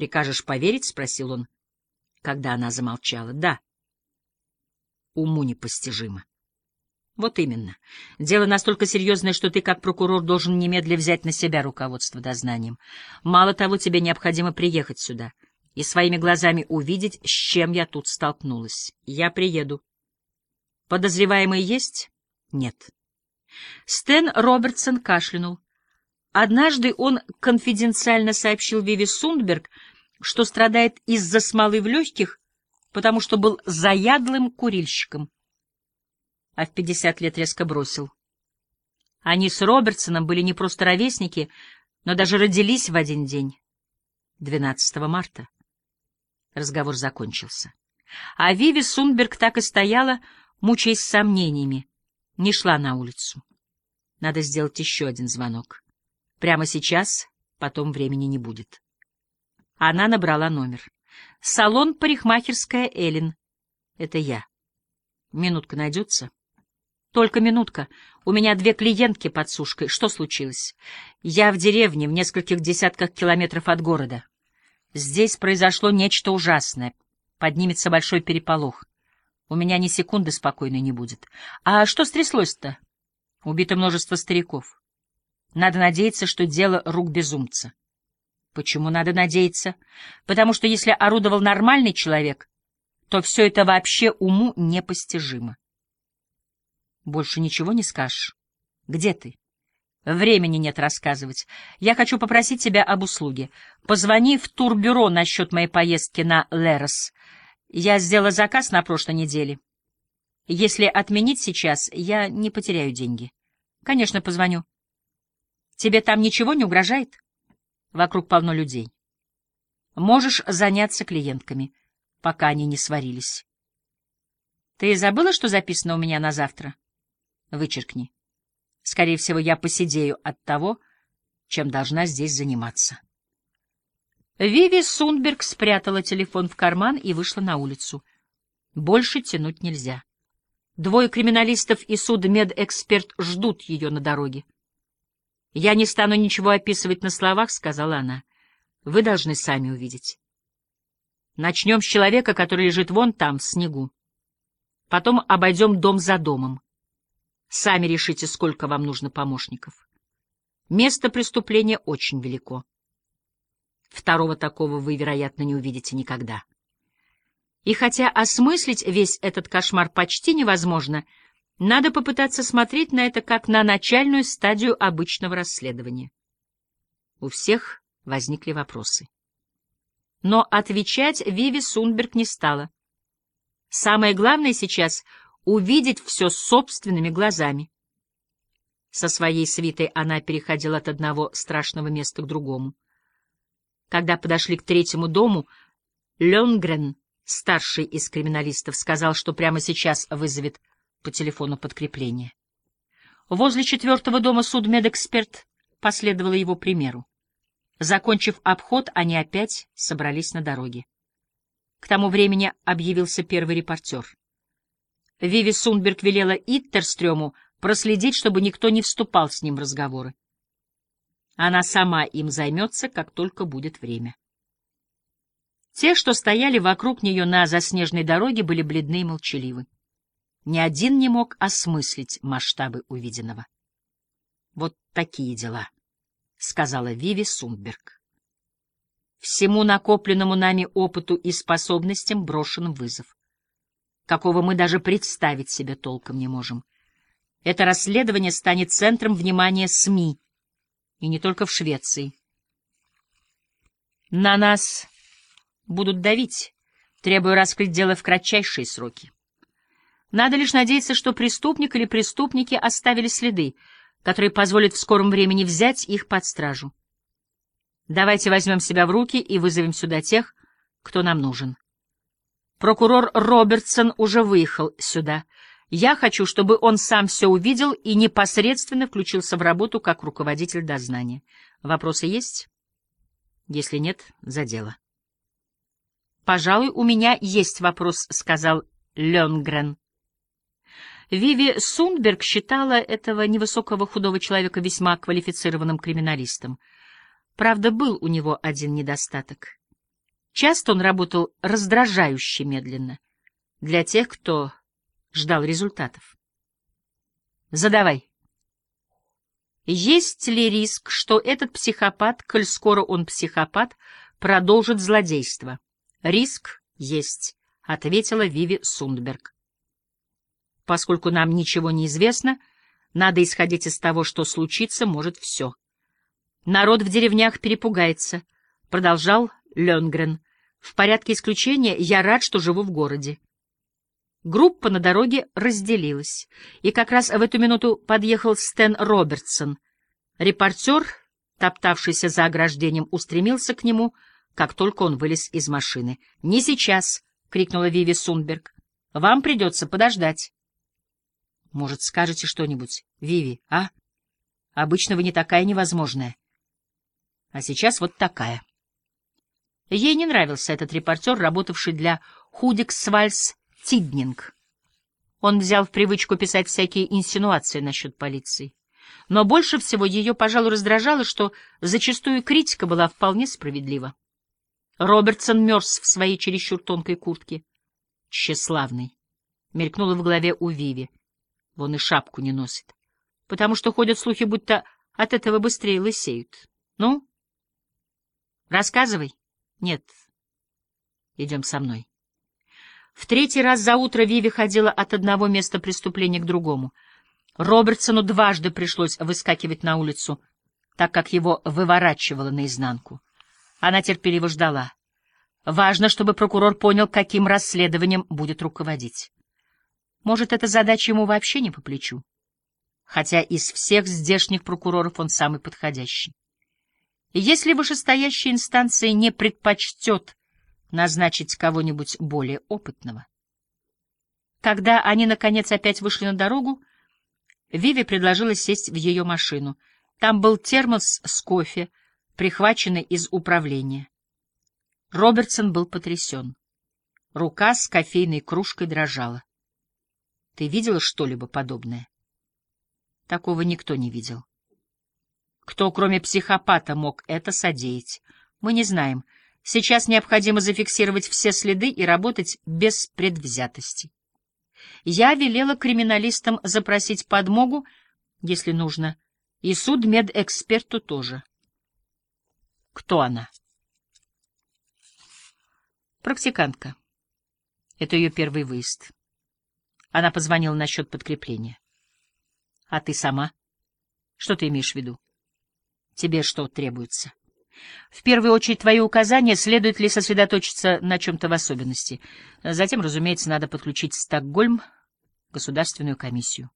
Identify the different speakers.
Speaker 1: Прикажешь поверить? — спросил он, когда она замолчала. — Да. Уму непостижимо. Вот именно. Дело настолько серьезное, что ты, как прокурор, должен немедля взять на себя руководство дознанием. Мало того, тебе необходимо приехать сюда и своими глазами увидеть, с чем я тут столкнулась. Я приеду. Подозреваемый есть? Нет. Стэн Робертсон кашлянул. Однажды он конфиденциально сообщил Виви Сундберг, что страдает из-за смолы в легких, потому что был заядлым курильщиком. А в пятьдесят лет резко бросил. Они с Робертсоном были не просто ровесники, но даже родились в один день, 12 марта. Разговор закончился. А Виви Сунберг так и стояла, мучаясь сомнениями, не шла на улицу. Надо сделать еще один звонок. Прямо сейчас, потом времени не будет. Она набрала номер. Салон парикмахерская Эллен. Это я. Минутка найдется? Только минутка. У меня две клиентки под сушкой. Что случилось? Я в деревне, в нескольких десятках километров от города. Здесь произошло нечто ужасное. Поднимется большой переполох. У меня ни секунды спокойной не будет. А что стряслось-то? Убито множество стариков. Надо надеяться, что дело рук безумца. Почему надо надеяться? Потому что если орудовал нормальный человек, то все это вообще уму непостижимо. Больше ничего не скажешь? Где ты? Времени нет рассказывать. Я хочу попросить тебя об услуге. Позвони в турбюро насчет моей поездки на Лерос. Я сделала заказ на прошлой неделе. Если отменить сейчас, я не потеряю деньги. Конечно, позвоню. Тебе там ничего не угрожает? Вокруг полно людей. Можешь заняться клиентками, пока они не сварились. Ты забыла, что записано у меня на завтра? Вычеркни. Скорее всего, я посидею от того, чем должна здесь заниматься. Виви Сунберг спрятала телефон в карман и вышла на улицу. Больше тянуть нельзя. Двое криминалистов и судмедэксперт ждут ее на дороге. «Я не стану ничего описывать на словах», — сказала она. «Вы должны сами увидеть. Начнем с человека, который лежит вон там, в снегу. Потом обойдем дом за домом. Сами решите, сколько вам нужно помощников. Место преступления очень велико. Второго такого вы, вероятно, не увидите никогда. И хотя осмыслить весь этот кошмар почти невозможно, — надо попытаться смотреть на это как на начальную стадию обычного расследования. У всех возникли вопросы. Но отвечать Виви Сунберг не стала. Самое главное сейчас — увидеть все собственными глазами. Со своей свитой она переходила от одного страшного места к другому. Когда подошли к третьему дому, Ленгрен, старший из криминалистов, сказал, что прямо сейчас вызовет по телефону подкрепление. Возле четвертого дома судмедэксперт последовала его примеру. Закончив обход, они опять собрались на дороге. К тому времени объявился первый репортер. Виви Сунберг велела Иттерстрёму проследить, чтобы никто не вступал с ним в разговоры. Она сама им займется, как только будет время. Те, что стояли вокруг нее на заснеженной дороге, были бледны и молчаливы. Ни один не мог осмыслить масштабы увиденного. «Вот такие дела», — сказала Виви Сундберг. «Всему накопленному нами опыту и способностям брошен вызов, какого мы даже представить себе толком не можем. Это расследование станет центром внимания СМИ, и не только в Швеции. На нас будут давить, требуя раскрыть дело в кратчайшие сроки. Надо лишь надеяться, что преступник или преступники оставили следы, которые позволят в скором времени взять их под стражу. Давайте возьмем себя в руки и вызовем сюда тех, кто нам нужен. Прокурор Робертсон уже выехал сюда. Я хочу, чтобы он сам все увидел и непосредственно включился в работу как руководитель дознания. Вопросы есть? Если нет, за дело. «Пожалуй, у меня есть вопрос», — сказал Ленгрен. Виви Сунберг считала этого невысокого худого человека весьма квалифицированным криминалистом. Правда, был у него один недостаток. Часто он работал раздражающе медленно для тех, кто ждал результатов. Задавай. Есть ли риск, что этот психопат, коль скоро он психопат, продолжит злодейство? Риск есть, — ответила Виви Сундберг. Поскольку нам ничего не известно, надо исходить из того, что случится может все. Народ в деревнях перепугается, — продолжал Ленгрен. В порядке исключения я рад, что живу в городе. Группа на дороге разделилась, и как раз в эту минуту подъехал Стэн Робертсон. Репортер, топтавшийся за ограждением, устремился к нему, как только он вылез из машины. — Не сейчас! — крикнула Виви Сунберг. — Вам придется подождать. — Может, скажете что-нибудь, Виви, а? Обычно вы не такая невозможная. А сейчас вот такая. Ей не нравился этот репортер, работавший для Худиксвальс Тиднинг. Он взял в привычку писать всякие инсинуации насчет полиции. Но больше всего ее, пожалуй, раздражало, что зачастую критика была вполне справедлива. Робертсон мерз в своей чересчур тонкой куртке. Тщеславный. Мелькнуло в голове у Виви. Вон и шапку не носит. Потому что ходят слухи, будто от этого быстрее лысеют. Ну? Рассказывай. Нет. Идем со мной. В третий раз за утро Виви ходила от одного места преступления к другому. Робертсону дважды пришлось выскакивать на улицу, так как его выворачивало наизнанку. Она терпеливо ждала. Важно, чтобы прокурор понял, каким расследованием будет руководить. Может, эта задача ему вообще не по плечу. Хотя из всех здешних прокуроров он самый подходящий. Если вышестоящая инстанция не предпочтет назначить кого-нибудь более опытного. Когда они, наконец, опять вышли на дорогу, Виви предложила сесть в ее машину. Там был термос с кофе, прихваченный из управления. Робертсон был потрясен. Рука с кофейной кружкой дрожала. Ты видела что-либо подобное? Такого никто не видел. Кто, кроме психопата, мог это содеять? Мы не знаем. Сейчас необходимо зафиксировать все следы и работать без предвзятости. Я велела криминалистам запросить подмогу, если нужно, и судмедэксперту тоже. Кто она? Практикантка. Это ее первый выезд. Она позвонила насчет подкрепления. А ты сама? Что ты имеешь в виду? Тебе что требуется? В первую очередь твои указания, следует ли сосредоточиться на чем-то в особенности. Затем, разумеется, надо подключить Стокгольм, государственную комиссию.